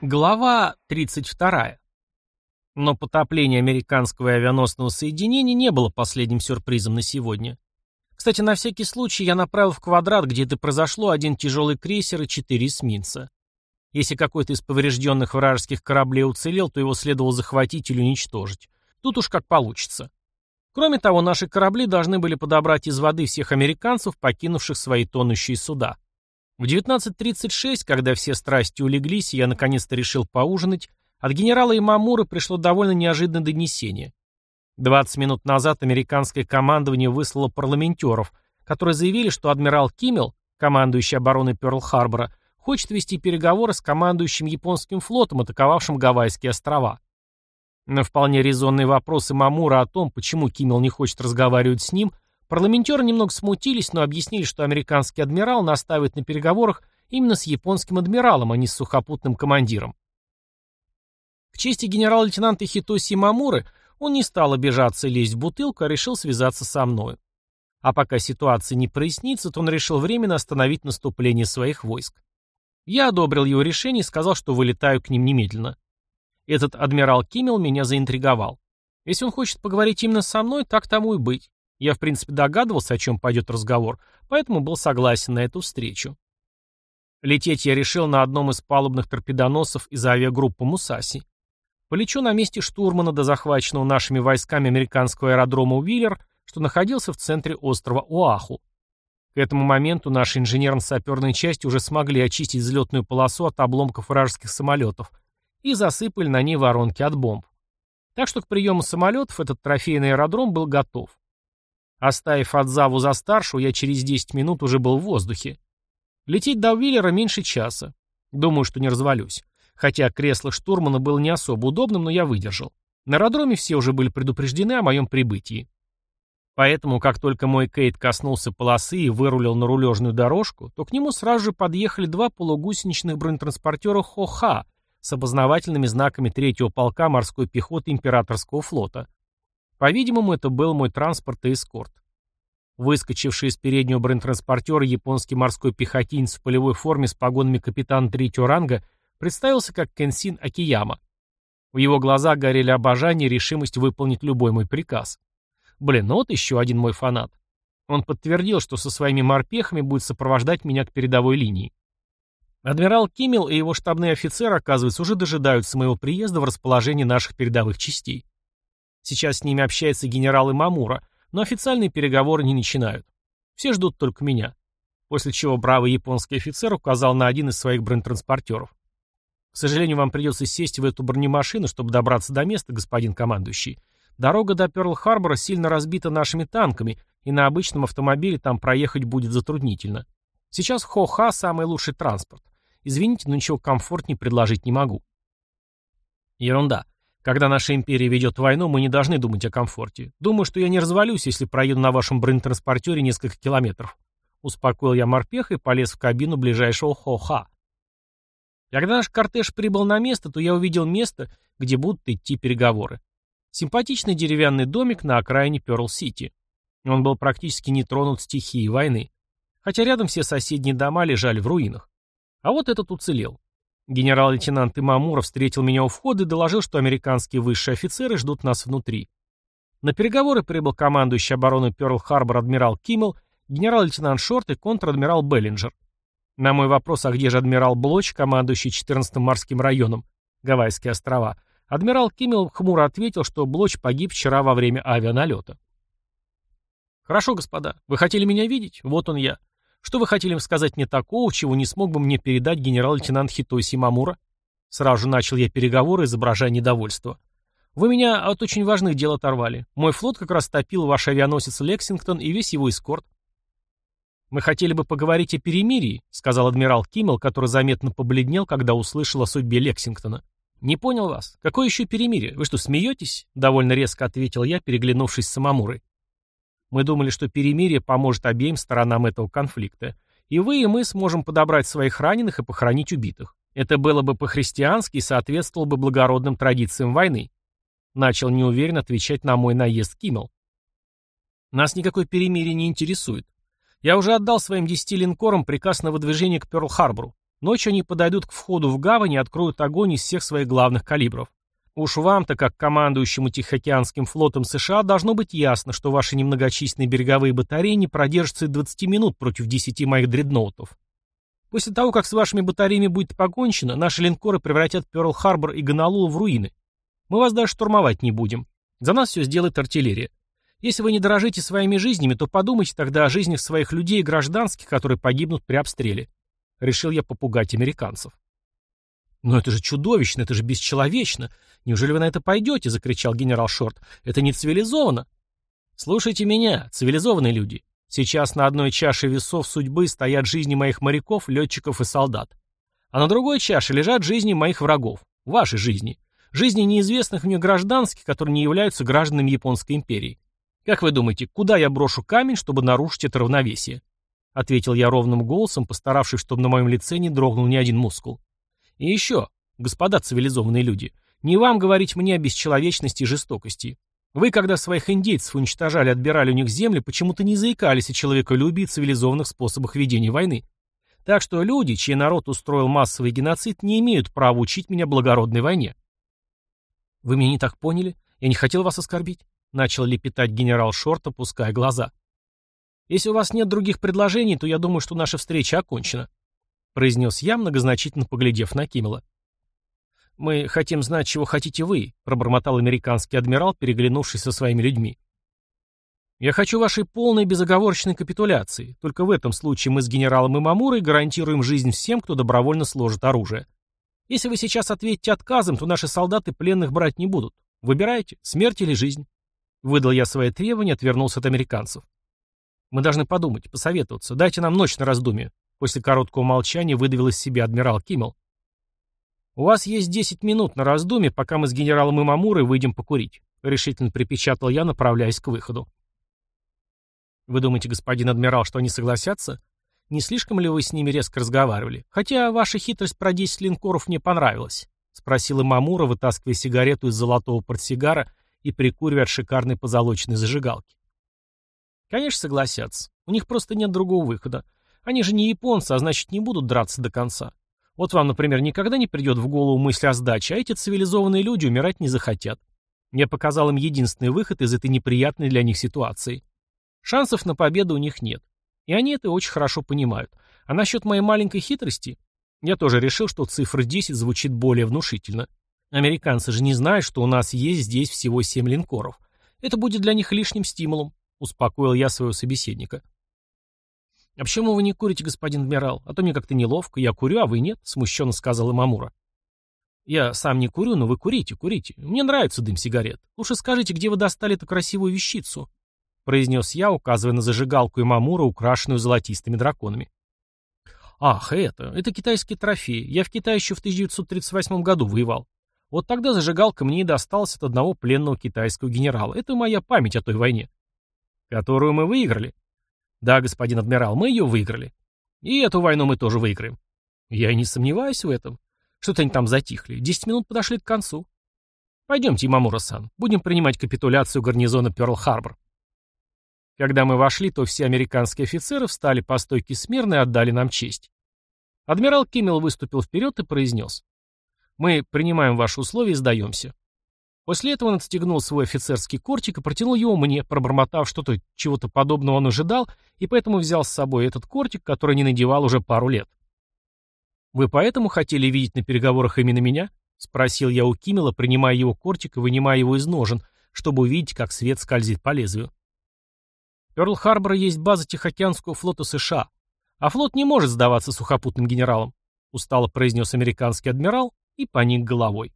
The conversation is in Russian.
Глава 32. Но потопление американского авианосного соединения не было последним сюрпризом на сегодня. Кстати, на всякий случай я направил в квадрат, где это произошло, один тяжелый крейсер и четыре эсминца. Если какой-то из поврежденных вражеских кораблей уцелел, то его следовало захватить или уничтожить. Тут уж как получится. Кроме того, наши корабли должны были подобрать из воды всех американцев, покинувших свои тонущие суда. В 19.36, когда все страсти улеглись, и я наконец-то решил поужинать, от генерала Имамуры пришло довольно неожиданное донесение. 20 минут назад американское командование выслало парламентеров, которые заявили, что адмирал Киммел, командующий обороной Пёрл-Харбора, хочет вести переговоры с командующим японским флотом, атаковавшим Гавайские острова. На вполне резонные вопросы Мамура о том, почему Киммел не хочет разговаривать с ним, Парламентеры немного смутились, но объяснили, что американский адмирал настаивает на переговорах именно с японским адмиралом, а не с сухопутным командиром. К чести генерал-лейтенанта Хитоси Мамуры, он не стал обижаться и лезть в бутылку, а решил связаться со мной. А пока ситуация не прояснится, то он решил временно остановить наступление своих войск. Я одобрил его решение и сказал, что вылетаю к ним немедленно. Этот адмирал Киммел меня заинтриговал. Если он хочет поговорить именно со мной, так тому и быть. Я, в принципе, догадывался, о чем пойдет разговор, поэтому был согласен на эту встречу. Лететь я решил на одном из палубных торпедоносов из авиагруппы «Мусаси». Полечу на месте штурмана до захваченного нашими войсками американского аэродрома Уиллер, что находился в центре острова Оаху. К этому моменту наши инженерно-саперные части уже смогли очистить взлетную полосу от обломков вражеских самолетов и засыпали на ней воронки от бомб. Так что к приему самолетов этот трофейный аэродром был готов. Оставив Адзаву за старшего, я через 10 минут уже был в воздухе. Лететь до Уиллера меньше часа. Думаю, что не развалюсь. Хотя кресло штурмана было не особо удобным, но я выдержал. На аэродроме все уже были предупреждены о моем прибытии. Поэтому, как только мой Кейт коснулся полосы и вырулил на рулежную дорожку, то к нему сразу же подъехали два полугусеничных бронетранспортера Хоха с опознавательными знаками третьего полка морской пехоты императорского флота. По-видимому, это был мой транспорт и эскорт. Выскочивший из переднего бронетранспортера японский морской пехотинец в полевой форме с погонами капитана третьего ранга представился как Кенсин Акияма. В его глазах горели обожание и решимость выполнить любой мой приказ. Блин, ну вот еще один мой фанат. Он подтвердил, что со своими морпехами будет сопровождать меня к передовой линии. Адмирал Киммел и его штабные офицеры, оказывается, уже дожидаются моего приезда в расположение наших передовых частей. Сейчас с ними общается генерал Имамура, но официальные переговоры не начинают. Все ждут только меня. После чего бравый японский офицер указал на один из своих бронетранспортеров. К сожалению, вам придется сесть в эту бронемашину, чтобы добраться до места, господин командующий. Дорога до Пёрл-Харбора сильно разбита нашими танками, и на обычном автомобиле там проехать будет затруднительно. Сейчас Хо-Ха самый лучший транспорт. Извините, но ничего комфортнее предложить не могу. Ерунда. Когда наша империя ведет войну, мы не должны думать о комфорте. Думаю, что я не развалюсь, если проеду на вашем бронетранспортере несколько километров. Успокоил я морпеха и полез в кабину ближайшего Хо-Ха. Когда наш кортеж прибыл на место, то я увидел место, где будут идти переговоры. Симпатичный деревянный домик на окраине Пёрл-Сити. Он был практически не тронут стихией войны. Хотя рядом все соседние дома лежали в руинах. А вот этот уцелел. Генерал-лейтенант Имамура встретил меня у входа и доложил, что американские высшие офицеры ждут нас внутри. На переговоры прибыл командующий обороной Пёрл-Харбор адмирал Киммел, генерал-лейтенант Шорт и контр-адмирал Беллинджер. На мой вопрос, а где же адмирал Блоч, командующий 14-м морским районом, Гавайские острова, адмирал Киммел хмуро ответил, что Блоч погиб вчера во время авианалета. «Хорошо, господа. Вы хотели меня видеть? Вот он я. Что вы хотели сказать мне такого, чего не смог бы мне передать генерал-лейтенант Хитоси Мамура? Сразу начал я переговоры, изображая недовольство. Вы меня от очень важных дел оторвали. Мой флот как раз топил ваш авианосец Лексингтон и весь его эскорт. «Мы хотели бы поговорить о перемирии», — сказал адмирал Киммел, который заметно побледнел, когда услышал о судьбе Лексингтона. «Не понял вас. Какое еще перемирие? Вы что, смеетесь?» — довольно резко ответил я, переглянувшись с Самамурой. Мы думали, что перемирие поможет обеим сторонам этого конфликта. И вы, и мы сможем подобрать своих раненых и похоронить убитых. Это было бы по-христиански и соответствовало бы благородным традициям войны. Начал неуверенно отвечать на мой наезд Киммел. Нас никакое перемирие не интересует. Я уже отдал своим десяти линкорам приказ на выдвижение к Пёрл-Харбору. Ночью они подойдут к входу в гавань и откроют огонь из всех своих главных калибров. Уж вам-то, как командующему Тихоокеанским флотом США, должно быть ясно, что ваши немногочисленные береговые батареи не продержатся и 20 минут против 10 моих дредноутов. После того, как с вашими батареями будет покончено, наши линкоры превратят Пёрл-Харбор и Гонолулу в руины. Мы вас даже штурмовать не будем. За нас все сделает артиллерия. Если вы не дорожите своими жизнями, то подумайте тогда о жизнях своих людей и гражданских, которые погибнут при обстреле. Решил я попугать американцев. «Но это же чудовищно, это же бесчеловечно. Неужели вы на это пойдете?» — закричал генерал Шорт. «Это не цивилизованно». «Слушайте меня, цивилизованные люди. Сейчас на одной чаше весов судьбы стоят жизни моих моряков, летчиков и солдат. А на другой чаше лежат жизни моих врагов. Ваши жизни. Жизни неизвестных мне гражданских, которые не являются гражданами Японской империи. Как вы думаете, куда я брошу камень, чтобы нарушить это равновесие?» Ответил я ровным голосом, постаравшись, чтобы на моем лице не дрогнул ни один мускул. И еще, господа цивилизованные люди, не вам говорить мне о бесчеловечности и жестокости. Вы, когда своих индейцев уничтожали, отбирали у них земли, почему-то не заикались о человеколюбии и цивилизованных способах ведения войны. Так что люди, чей народ устроил массовый геноцид, не имеют права учить меня благородной войне. Вы меня не так поняли? Я не хотел вас оскорбить. Начал лепетать генерал Шорт, опуская глаза. Если у вас нет других предложений, то я думаю, что наша встреча окончена произнес я, многозначительно поглядев на Киммела. «Мы хотим знать, чего хотите вы», — пробормотал американский адмирал, переглянувшись со своими людьми. «Я хочу вашей полной безоговорочной капитуляции. Только в этом случае мы с генералом Имамурой гарантируем жизнь всем, кто добровольно сложит оружие. Если вы сейчас ответите отказом, то наши солдаты пленных брать не будут. Выбирайте, смерть или жизнь». Выдал я свои требования, отвернулся от американцев. «Мы должны подумать, посоветоваться. Дайте нам ночь на раздумье. После короткого молчания выдавил из себя адмирал Киммел. «У вас есть десять минут на раздумье, пока мы с генералом Имамурой выйдем покурить», — решительно припечатал я, направляясь к выходу. «Вы думаете, господин адмирал, что они согласятся? Не слишком ли вы с ними резко разговаривали? Хотя ваша хитрость про десять линкоров мне понравилась», — спросил Имамура, вытаскивая сигарету из золотого портсигара и прикуривая от шикарной позолоченной зажигалки. «Конечно согласятся. У них просто нет другого выхода. Они же не японцы, а значит не будут драться до конца. Вот вам, например, никогда не придет в голову мысль о сдаче, а эти цивилизованные люди умирать не захотят. Я показал им единственный выход из этой неприятной для них ситуации. Шансов на победу у них нет. И они это очень хорошо понимают. А насчет моей маленькой хитрости, я тоже решил, что цифра 10 звучит более внушительно. Американцы же не знают, что у нас есть здесь всего 7 линкоров. Это будет для них лишним стимулом, успокоил я своего собеседника. «А почему вы не курите, господин адмирал? А то мне как-то неловко. Я курю, а вы нет», — смущенно сказал Имамура. «Я сам не курю, но вы курите, курите. Мне нравится дым сигарет. Лучше скажите, где вы достали эту красивую вещицу?» — произнес я, указывая на зажигалку Имамура, украшенную золотистыми драконами. «Ах, это, это китайский трофей. Я в Китае еще в 1938 году воевал. Вот тогда зажигалка мне и досталась от одного пленного китайского генерала. Это моя память о той войне». «Которую мы выиграли?» Да, господин адмирал, мы ее выиграли. И эту войну мы тоже выиграем. Я и не сомневаюсь в этом. Что-то они там затихли. Десять минут подошли к концу. Пойдемте, Имамура-сан, будем принимать капитуляцию гарнизона Пёрл-Харбор. Когда мы вошли, то все американские офицеры встали по стойке смирно и отдали нам честь. Адмирал Киммел выступил вперед и произнес. «Мы принимаем ваши условия и сдаемся. После этого он отстегнул свой офицерский кортик и протянул его мне, пробормотав что-то, чего-то подобного он ожидал, и поэтому взял с собой этот кортик, который не надевал уже пару лет. «Вы поэтому хотели видеть на переговорах именно меня?» — спросил я у Киммела, принимая его кортик и вынимая его из ножен, чтобы увидеть, как свет скользит по лезвию. Пёрл-Харбор есть база Тихоокеанского флота США, а флот не может сдаваться сухопутным генералам», — устало произнес американский адмирал и поник головой.